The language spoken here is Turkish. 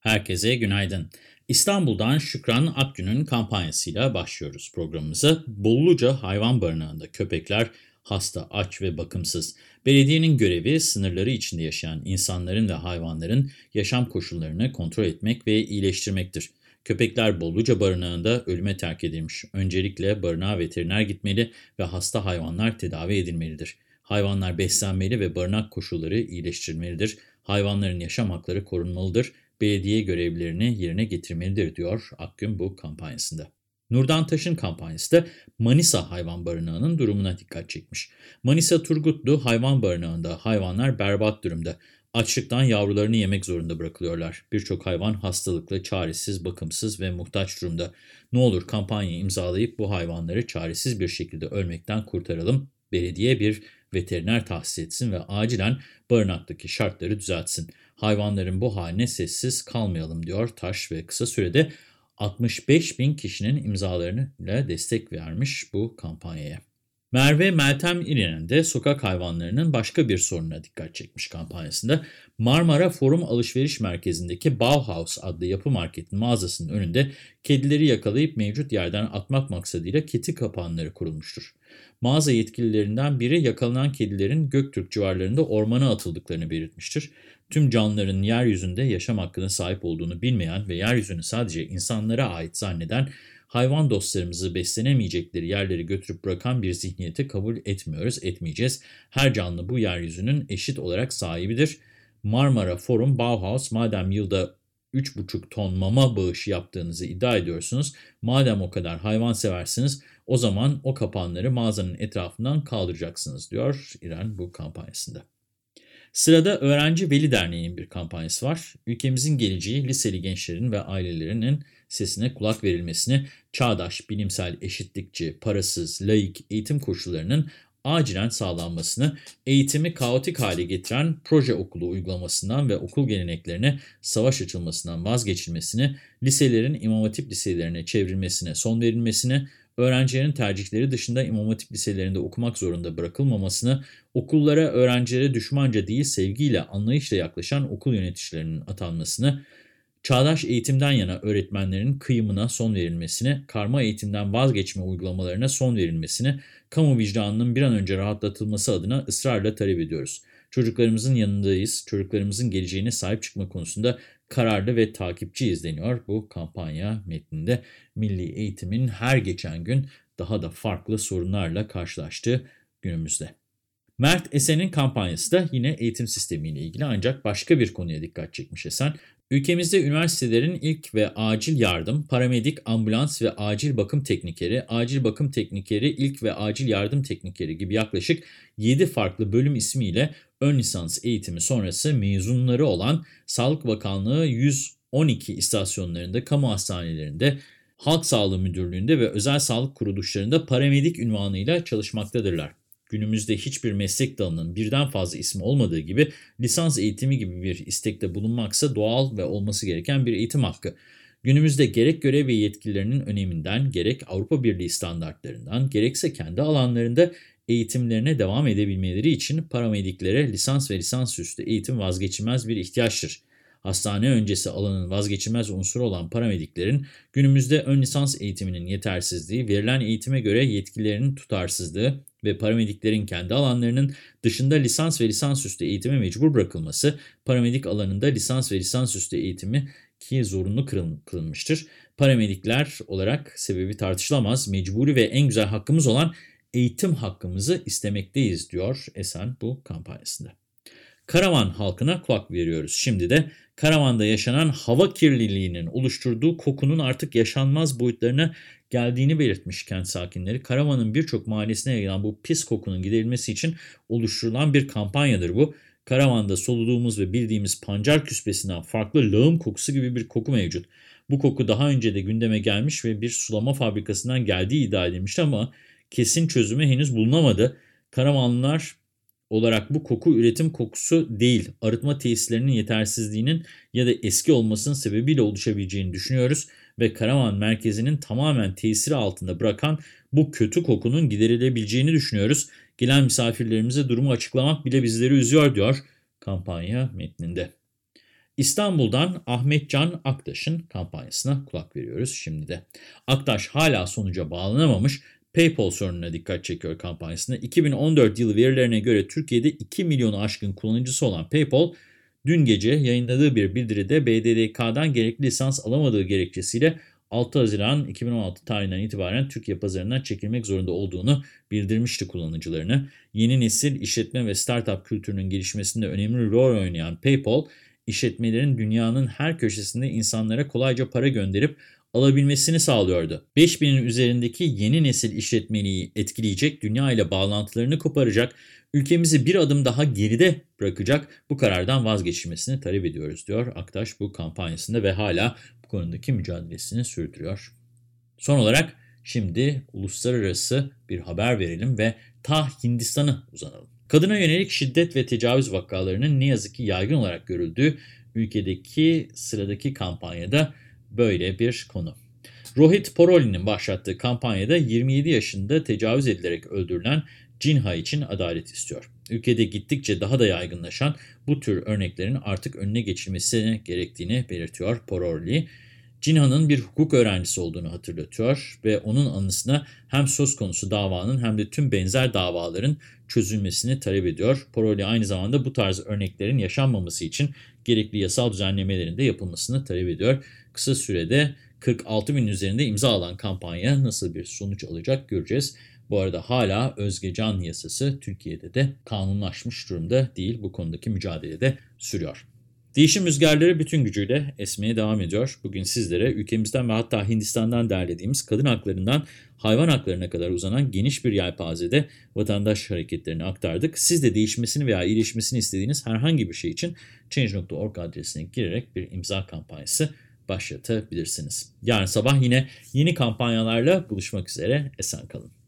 Herkese günaydın. İstanbul'dan Şükran Akgün'ün kampanyasıyla başlıyoruz programımıza. Bolluca hayvan barınağında köpekler hasta, aç ve bakımsız. Belediyenin görevi sınırları içinde yaşayan insanların ve hayvanların yaşam koşullarını kontrol etmek ve iyileştirmektir. Köpekler Bolluca barınağında ölüme terk edilmiş. Öncelikle barınağa veteriner gitmeli ve hasta hayvanlar tedavi edilmelidir. Hayvanlar beslenmeli ve barınak koşulları iyileştirilmelidir. Hayvanların yaşam hakları korunmalıdır belediye görevlerini yerine getirmelidir diyor Akgün bu kampanyasında. Nurdan Taş'ın kampanyası da Manisa Hayvan Barınağı'nın durumuna dikkat çekmiş. Manisa Turgutlu Hayvan Barınağı'nda hayvanlar berbat durumda. Açlıktan yavrularını yemek zorunda bırakılıyorlar. Birçok hayvan hastalıklı, çaresiz, bakımsız ve muhtaç durumda. Ne olur kampanya imzalayıp bu hayvanları çaresiz bir şekilde ölmekten kurtaralım. Belediye bir veteriner tahsis etsin ve acilen barınaktaki şartları düzeltsin. Hayvanların bu haline sessiz kalmayalım diyor Taş ve kısa sürede 65 bin kişinin imzalarıyla destek vermiş bu kampanyaya. Merve Meltem İrinen de sokak hayvanlarının başka bir sorununa dikkat çekmiş kampanyasında. Marmara Forum Alışveriş Merkezi'ndeki Bauhaus adlı yapı marketin mağazasının önünde kedileri yakalayıp mevcut yerden atmak maksadıyla keti kapanları kurulmuştur. Mağaza yetkililerinden biri yakalanan kedilerin Göktürk civarlarında ormana atıldıklarını belirtmiştir. Tüm canlıların yeryüzünde yaşam hakkına sahip olduğunu bilmeyen ve yeryüzünü sadece insanlara ait zanneden hayvan dostlarımızı beslenemeyecekleri yerleri götürüp bırakan bir zihniyeti kabul etmiyoruz, etmeyeceğiz. Her canlı bu yeryüzünün eşit olarak sahibidir. Marmara Forum Bauhaus madem yılda 3,5 ton mama bağışı yaptığınızı iddia ediyorsunuz. Madem o kadar hayvan seversiniz o zaman o kapanları mağazanın etrafından kaldıracaksınız diyor İran bu kampanyasında. Sırada Öğrenci Veli Derneği'nin bir kampanyası var. Ülkemizin geleceği liseli gençlerin ve ailelerinin sesine kulak verilmesini, çağdaş, bilimsel, eşitlikçi, parasız, laik eğitim koşullarının acilen sağlanmasını, eğitimi kaotik hale getiren proje okulu uygulamasından ve okul geleneklerine savaş açılmasından vazgeçilmesini, liselerin imam hatip liselerine çevrilmesine son verilmesini, öğrencilerin tercihleri dışında imam hatip liselerinde okumak zorunda bırakılmamasını, okullara öğrencilere düşmanca değil sevgiyle, anlayışla yaklaşan okul yöneticilerinin atanmasını, çağdaş eğitimden yana öğretmenlerin kıyımına son verilmesini, karma eğitimden vazgeçme uygulamalarına son verilmesini, kamu vicdanının bir an önce rahatlatılması adına ısrarla talep ediyoruz. Çocuklarımızın yanındayız, çocuklarımızın geleceğine sahip çıkma konusunda kararlı ve takipçi izleniyor. Bu kampanya metninde milli eğitimin her geçen gün daha da farklı sorunlarla karşılaştığı günümüzde. Mert Esen'in kampanyası da yine eğitim sistemiyle ilgili ancak başka bir konuya dikkat çekmiş Esen. Ülkemizde üniversitelerin ilk ve acil yardım, paramedik, ambulans ve acil bakım teknikeri, acil bakım teknikeri, ilk ve acil yardım teknikeri gibi yaklaşık 7 farklı bölüm ismiyle ön lisans eğitimi sonrası mezunları olan Sağlık Bakanlığı 112 istasyonlarında, kamu hastanelerinde, Halk Sağlığı Müdürlüğü'nde ve özel sağlık kuruluşlarında paramedik ünvanıyla çalışmaktadırlar. Günümüzde hiçbir meslek dalının birden fazla ismi olmadığı gibi lisans eğitimi gibi bir istekte bulunmaksa doğal ve olması gereken bir eğitim hakkı. Günümüzde gerek görev ve yetkililerinin öneminden, gerek Avrupa Birliği standartlarından, gerekse kendi alanlarında eğitimlerine devam edebilmeleri için paramediklere lisans ve lisansüstü eğitim vazgeçilmez bir ihtiyaçtır. Hastane öncesi alanın vazgeçilmez unsuru olan paramediklerin günümüzde ön lisans eğitiminin yetersizliği, verilen eğitime göre yetkilerinin tutarsızlığı ve paramediklerin kendi alanlarının dışında lisans ve lisansüstü eğitime mecbur bırakılması, paramedik alanında lisans ve lisansüstü eğitimi ki zorunlu kılınmıştır. Paramedikler olarak sebebi tartışılamaz, mecburi ve en güzel hakkımız olan eğitim hakkımızı istemekteyiz diyor Esen bu kampanyasında. Karaman halkına kulak veriyoruz. Şimdi de Karaman'da yaşanan hava kirliliğinin oluşturduğu kokunun artık yaşanmaz boyutlarına geldiğini belirtmiş kent sakinleri. Karaman'ın birçok mahallesine yayılan bu pis kokunun giderilmesi için oluşturulan bir kampanyadır bu. Karaman'da soluduğumuz ve bildiğimiz pancar küspesinden farklı lağım kokusu gibi bir koku mevcut. Bu koku daha önce de gündeme gelmiş ve bir sulama fabrikasından geldiği iddia edilmişti ama kesin çözümü henüz bulunamadı. Karamanlılar olarak bu koku üretim kokusu değil, arıtma tesislerinin yetersizliğinin ya da eski olmasının sebebiyle oluşabileceğini düşünüyoruz ve Karaman merkezinin tamamen tesiri altında bırakan bu kötü kokunun giderilebileceğini düşünüyoruz. Gelen misafirlerimize durumu açıklamak bile bizleri üzüyor diyor kampanya metninde. İstanbul'dan Ahmet Can Aktaş'ın kampanyasına kulak veriyoruz şimdi de. Aktaş hala sonuca bağlanamamış PayPal sorununa dikkat çekiyor kampanyasında. 2014 yılı verilerine göre Türkiye'de 2 milyonu aşkın kullanıcısı olan PayPal, dün gece yayınladığı bir bildiride BDDK'dan gerekli lisans alamadığı gerekçesiyle 6 Haziran 2016 tarihinden itibaren Türkiye pazarından çekilmek zorunda olduğunu bildirmişti kullanıcılarını. Yeni nesil işletme ve startup kültürünün gelişmesinde önemli rol oynayan PayPal, işletmelerin dünyanın her köşesinde insanlara kolayca para gönderip alabilmesini sağlıyordu. 5000'in üzerindeki yeni nesil işletmeliği etkileyecek, dünya ile bağlantılarını koparacak, ülkemizi bir adım daha geride bırakacak bu karardan vazgeçilmesini talep ediyoruz diyor Aktaş bu kampanyasında ve hala bu konudaki mücadelesini sürdürüyor. Son olarak şimdi uluslararası bir haber verelim ve ta Hindistan'a uzanalım. Kadına yönelik şiddet ve tecavüz vakalarının ne yazık ki yaygın olarak görüldüğü ülkedeki sıradaki kampanyada böyle bir konu. Rohit Poroli'nin başlattığı kampanyada 27 yaşında tecavüz edilerek öldürülen Cinha için adalet istiyor. Ülkede gittikçe daha da yaygınlaşan bu tür örneklerin artık önüne geçilmesi gerektiğini belirtiyor Poroli. Cinha'nın bir hukuk öğrencisi olduğunu hatırlatıyor ve onun anısına hem söz konusu davanın hem de tüm benzer davaların çözülmesini talep ediyor. Poroli aynı zamanda bu tarz örneklerin yaşanmaması için gerekli yasal düzenlemelerin de yapılmasını talep ediyor. Kısa sürede 46 bin üzerinde imza alan kampanya nasıl bir sonuç alacak göreceğiz. Bu arada hala Özge Can yasası Türkiye'de de kanunlaşmış durumda değil. Bu konudaki mücadele de sürüyor. Değişim rüzgarları bütün gücüyle esmeye devam ediyor. Bugün sizlere ülkemizden ve hatta Hindistan'dan derlediğimiz kadın haklarından hayvan haklarına kadar uzanan geniş bir yelpazede vatandaş hareketlerini aktardık. Siz de değişmesini veya iyileşmesini istediğiniz herhangi bir şey için Change.org adresine girerek bir imza kampanyası başlatabilirsiniz. Yarın sabah yine yeni kampanyalarla buluşmak üzere. Esen kalın.